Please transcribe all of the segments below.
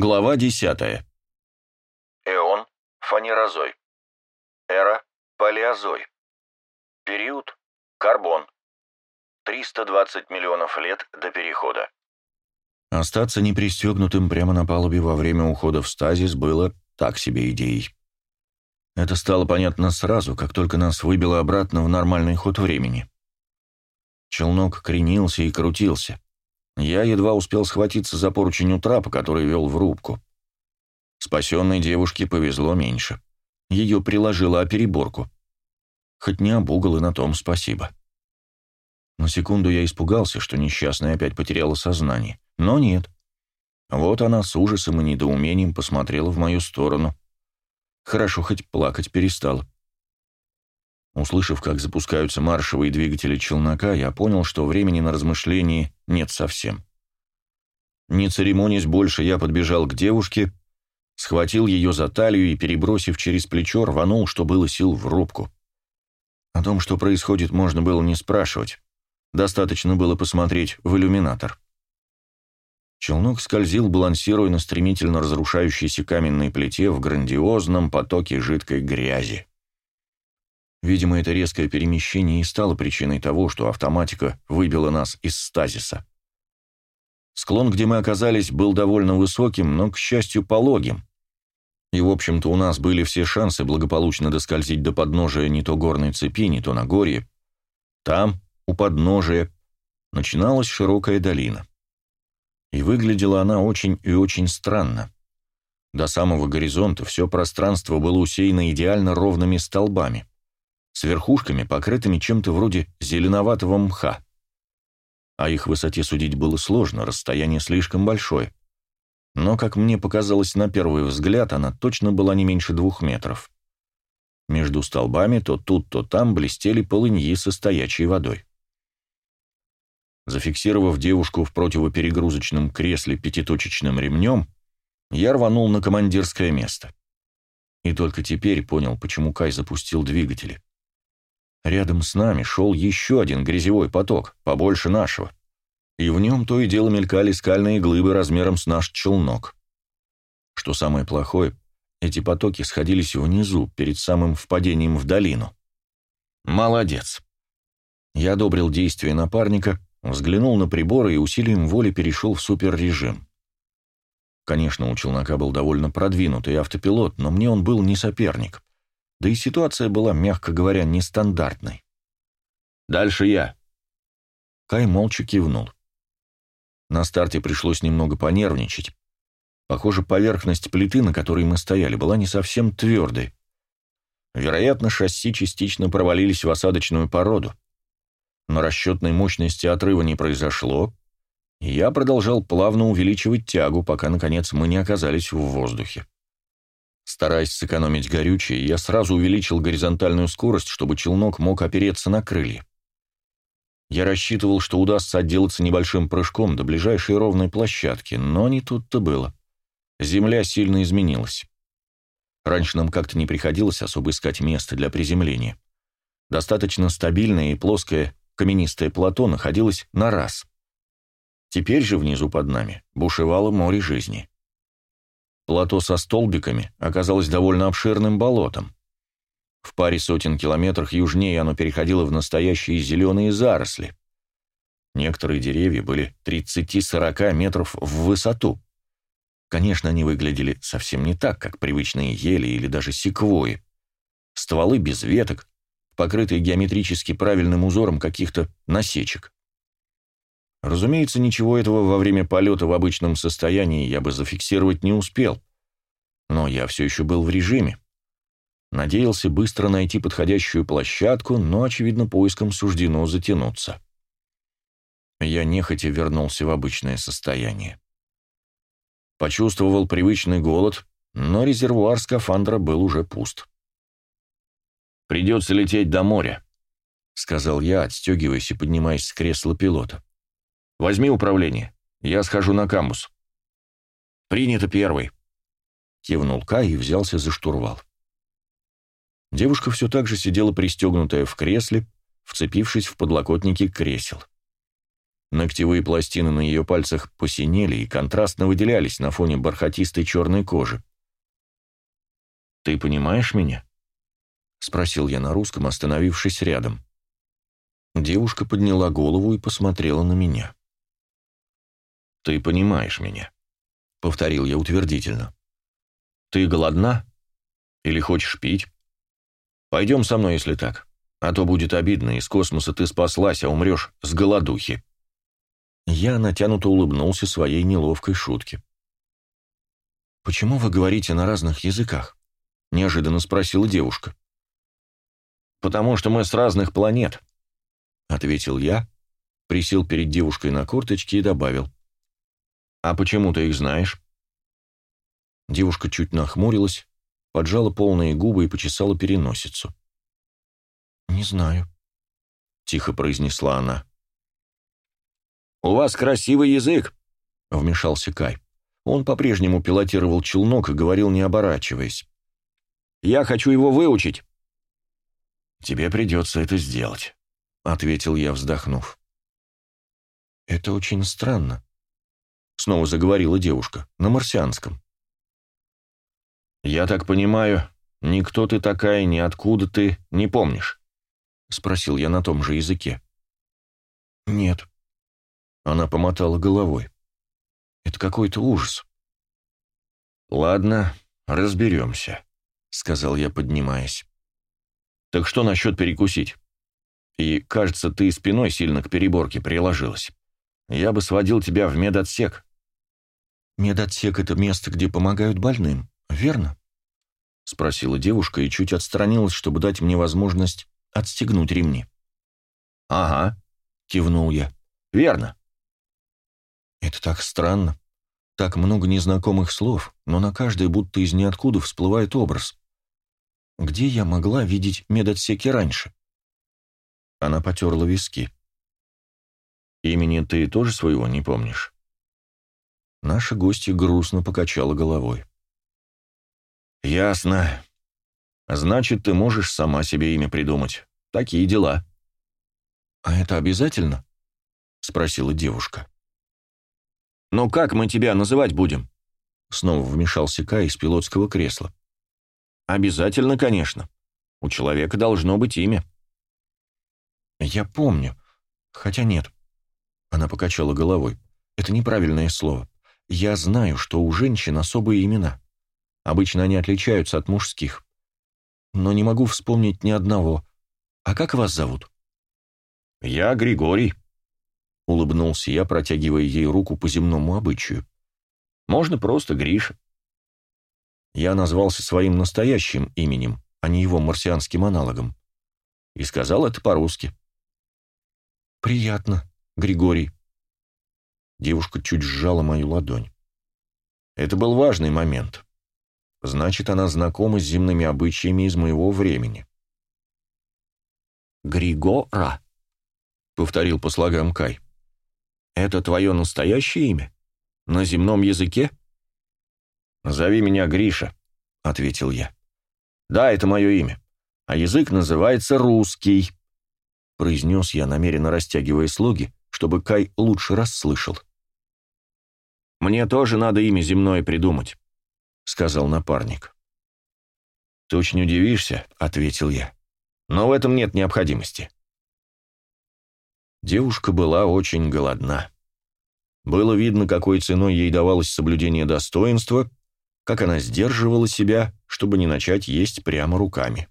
Глава 10. Эон – фанерозой. Эра – палеозой. Период – карбон. 320 миллионов лет до перехода. Остаться непристегнутым прямо на палубе во время ухода в стазис было так себе идеей. Это стало понятно сразу, как только нас выбило обратно в нормальный ход времени. Челнок кренился и крутился. Я едва успел схватиться за поручень у трапа, который вел в рубку. Спасенной девушке повезло меньше. Ее приложило о переборку. Хоть не об угол, и на том спасибо. На секунду я испугался, что несчастная опять потеряла сознание. Но нет. Вот она с ужасом и недоумением посмотрела в мою сторону. Хорошо, хоть плакать перестала. Услышав, как запускаются маршевые двигатели челнока, я понял, что времени на размышления нет совсем. Не церемонясь больше, я подбежал к девушке, схватил ее за талию и, перебросив через плечо, рванул, что было сил, в рубку. О том, что происходит, можно было не спрашивать. Достаточно было посмотреть в иллюминатор. Челнок скользил, балансируя на стремительно разрушающейся каменной плите в грандиозном потоке жидкой грязи. Видимо, это резкое перемещение и стало причиной того, что автоматика выбила нас из стазиса. Склон, где мы оказались, был довольно высоким, но, к счастью, пологим. И, в общем-то, у нас были все шансы благополучно доскользить до подножия не то горной цепи, не то Нагорье. Там, у подножия, начиналась широкая долина. И выглядела она очень и очень странно. До самого горизонта все пространство было усеяно идеально ровными столбами с верхушками, покрытыми чем-то вроде зеленоватого мха. О их высоте судить было сложно, расстояние слишком большое. Но, как мне показалось на первый взгляд, она точно была не меньше двух метров. Между столбами то тут, то там блестели полыньи со стоячей водой. Зафиксировав девушку в противоперегрузочном кресле пятиточечным ремнем, я рванул на командирское место. И только теперь понял, почему Кай запустил двигатели. Рядом с нами шел еще один грязевой поток, побольше нашего. И в нем то и дело мелькали скальные глыбы размером с наш челнок. Что самое плохое, эти потоки сходились внизу, перед самым впадением в долину. Молодец. Я одобрил действия напарника, взглянул на приборы и усилием воли перешел в суперрежим. Конечно, у челнока был довольно продвинутый автопилот, но мне он был не соперник. Да и ситуация была, мягко говоря, нестандартной. «Дальше я». Кай молча кивнул. На старте пришлось немного понервничать. Похоже, поверхность плиты, на которой мы стояли, была не совсем твердой. Вероятно, шасси частично провалились в осадочную породу. Но расчетной мощности отрыва не произошло, и я продолжал плавно увеличивать тягу, пока, наконец, мы не оказались в воздухе. Стараясь сэкономить горючее, я сразу увеличил горизонтальную скорость, чтобы челнок мог опереться на крылья. Я рассчитывал, что удастся отделаться небольшим прыжком до ближайшей ровной площадки, но не тут-то было. Земля сильно изменилась. Раньше нам как-то не приходилось особо искать место для приземления. Достаточно стабильное и плоское каменистое плато находилось на раз. Теперь же внизу под нами бушевало море жизни. Плато со столбиками оказалось довольно обширным болотом. В паре сотен километрах южнее оно переходило в настоящие зеленые заросли. Некоторые деревья были 30-40 метров в высоту. Конечно, они выглядели совсем не так, как привычные ели или даже секвои. Стволы без веток, покрытые геометрически правильным узором каких-то насечек. Разумеется, ничего этого во время полета в обычном состоянии я бы зафиксировать не успел. Но я все еще был в режиме. Надеялся быстро найти подходящую площадку, но, очевидно, поиском суждено затянуться. Я нехотя вернулся в обычное состояние. Почувствовал привычный голод, но резервуар скафандра был уже пуст. «Придется лететь до моря», — сказал я, отстегиваясь и поднимаясь с кресла пилота. Возьми управление. Я схожу на камбус». «Принято первый», — кивнул Кай и взялся за штурвал. Девушка все так же сидела пристегнутая в кресле, вцепившись в подлокотники кресел. Ногтевые пластины на ее пальцах посинели и контрастно выделялись на фоне бархатистой черной кожи. «Ты понимаешь меня?» — спросил я на русском, остановившись рядом. Девушка подняла голову и посмотрела на меня. «Ты понимаешь меня», — повторил я утвердительно. «Ты голодна? Или хочешь пить? Пойдем со мной, если так. А то будет обидно, из космоса ты спаслась, а умрешь с голодухи». Я натянуто улыбнулся своей неловкой шутке. «Почему вы говорите на разных языках?» — неожиданно спросила девушка. «Потому что мы с разных планет», — ответил я, присел перед девушкой на корточки и добавил. «А почему ты их знаешь?» Девушка чуть нахмурилась, поджала полные губы и почесала переносицу. «Не знаю», — тихо произнесла она. «У вас красивый язык», — вмешался Кай. Он по-прежнему пилотировал челнок и говорил, не оборачиваясь. «Я хочу его выучить». «Тебе придется это сделать», — ответил я, вздохнув. «Это очень странно», — снова заговорила девушка, на марсианском. «Я так понимаю, никто ты такая, ни откуда ты, не помнишь?» — спросил я на том же языке. «Нет», она помотала головой. «Это какой-то ужас». «Ладно, разберемся», — сказал я, поднимаясь. «Так что насчет перекусить? И, кажется, ты спиной сильно к переборке приложилась. Я бы сводил тебя в медотсек». «Медотсек — это место, где помогают больным, верно?» — спросила девушка и чуть отстранилась, чтобы дать мне возможность отстегнуть ремни. «Ага», — кивнул я. «Верно. Это так странно. Так много незнакомых слов, но на каждое будто из ниоткуда всплывает образ. Где я могла видеть медотсеки раньше? Она потерла виски. Имени ты тоже своего не помнишь? Наша гостья грустно покачала головой. «Ясно. Значит, ты можешь сама себе имя придумать. Такие дела». «А это обязательно?» — спросила девушка. «Но как мы тебя называть будем?» Снова вмешался Кай из пилотского кресла. «Обязательно, конечно. У человека должно быть имя». «Я помню. Хотя нет». Она покачала головой. «Это неправильное слово. Я знаю, что у женщин особые имена. Обычно они отличаются от мужских. Но не могу вспомнить ни одного. А как вас зовут?» «Я Григорий», Улыбнулся я, протягивая ей руку по земному обычаю. «Можно просто Гриша». Я назвался своим настоящим именем, а не его марсианским аналогом. И сказал это по-русски. «Приятно, Григорий». Девушка чуть сжала мою ладонь. Это был важный момент. Значит, она знакома с земными обычаями из моего времени. «Григора», — повторил по слогам Кай. «Это твое настоящее имя? На земном языке?» «Зови меня Гриша», — ответил я. «Да, это мое имя. А язык называется русский», — произнес я, намеренно растягивая слоги, чтобы Кай лучше расслышал. «Мне тоже надо имя земное придумать», — сказал напарник. «Ты очень удивишься», — ответил я. «Но в этом нет необходимости. Девушка была очень голодна. Было видно, какой ценой ей давалось соблюдение достоинства, как она сдерживала себя, чтобы не начать есть прямо руками.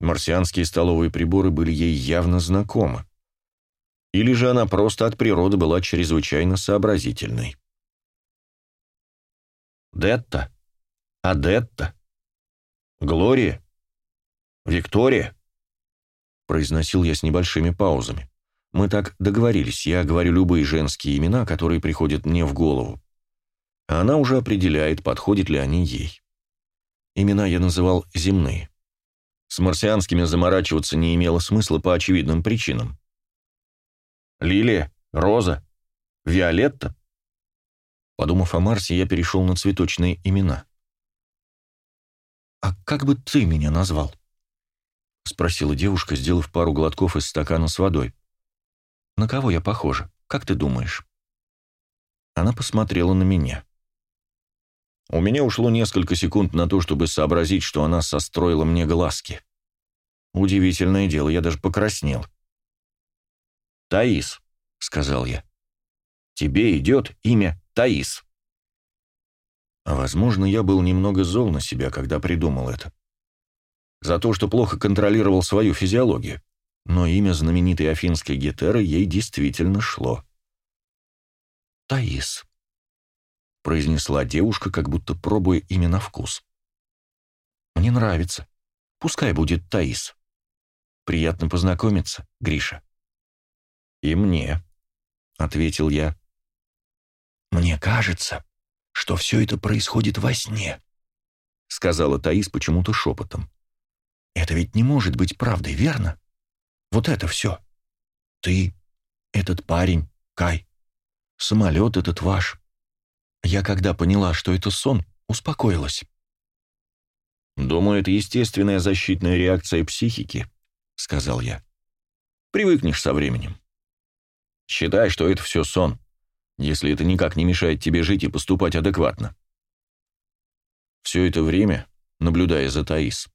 Марсианские столовые приборы были ей явно знакомы. Или же она просто от природы была чрезвычайно сообразительной. Детта, Адетта, Глория, Виктория, произносил я с небольшими паузами. Мы так договорились, я говорю любые женские имена, которые приходят мне в голову. А она уже определяет, подходят ли они ей. Имена я называл земные. С марсианскими заморачиваться не имело смысла по очевидным причинам. Лилия, Роза, Виолетта. Подумав о Марсе, я перешел на цветочные имена. «А как бы ты меня назвал?» — спросила девушка, сделав пару глотков из стакана с водой. На кого я похожа? Как ты думаешь?» Она посмотрела на меня. У меня ушло несколько секунд на то, чтобы сообразить, что она состроила мне глазки. Удивительное дело, я даже покраснел. «Таис», — сказал я. «Тебе идет имя Таис». Возможно, я был немного зол на себя, когда придумал это. За то, что плохо контролировал свою физиологию. Но имя знаменитой афинской гетеры ей действительно шло. «Таис», — произнесла девушка, как будто пробуя имя на вкус. «Мне нравится. Пускай будет Таис. Приятно познакомиться, Гриша». «И мне», — ответил я. «Мне кажется, что все это происходит во сне», — сказала Таис почему-то шепотом. «Это ведь не может быть правдой, верно? Вот это все. Ты, этот парень, Кай, самолет этот ваш. Я когда поняла, что это сон, успокоилась». «Думаю, это естественная защитная реакция психики», — сказал я. «Привыкнешь со временем. Считай, что это все сон, если это никак не мешает тебе жить и поступать адекватно. Все это время, наблюдая за Таис,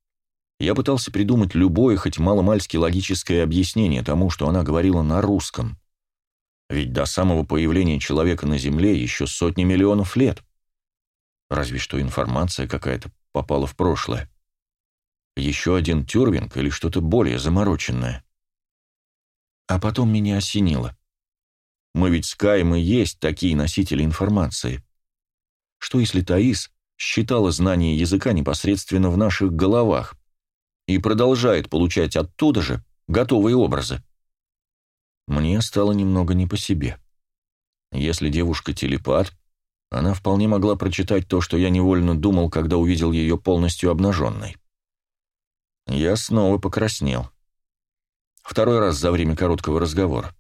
я пытался придумать любое, хоть маломальски логическое объяснение тому, что она говорила на русском. Ведь до самого появления человека на Земле еще сотни миллионов лет. Разве что информация какая-то попала в прошлое. Еще один тюрвинг или что-то более замороченное. А потом меня осенило. Мы ведь с Каем и есть такие носители информации. Что если Таис считала знание языка непосредственно в наших головах и продолжает получать оттуда же готовые образы? Мне стало немного не по себе. Если девушка телепат, она вполне могла прочитать то, что я невольно думал, когда увидел ее полностью обнаженной. Я снова покраснел. Второй раз за время короткого разговора.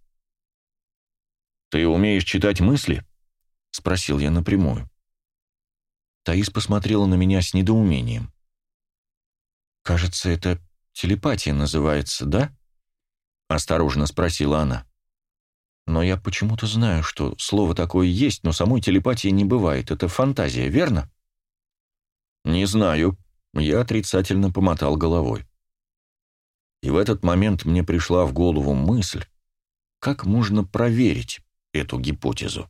«Ты умеешь читать мысли?» — спросил я напрямую. Таис посмотрела на меня с недоумением. «Кажется, это телепатия называется, да?» — осторожно спросила она. «Но я почему-то знаю, что слово такое есть, но самой телепатии не бывает. Это фантазия, верно?» «Не знаю», — я отрицательно помотал головой. И в этот момент мне пришла в голову мысль, как можно проверить, эту гипотезу.